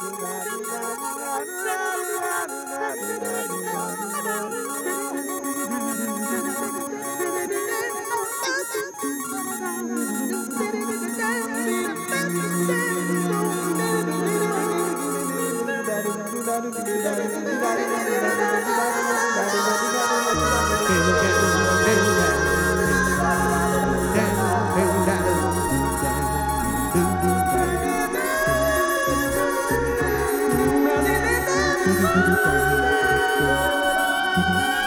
la la la la la Música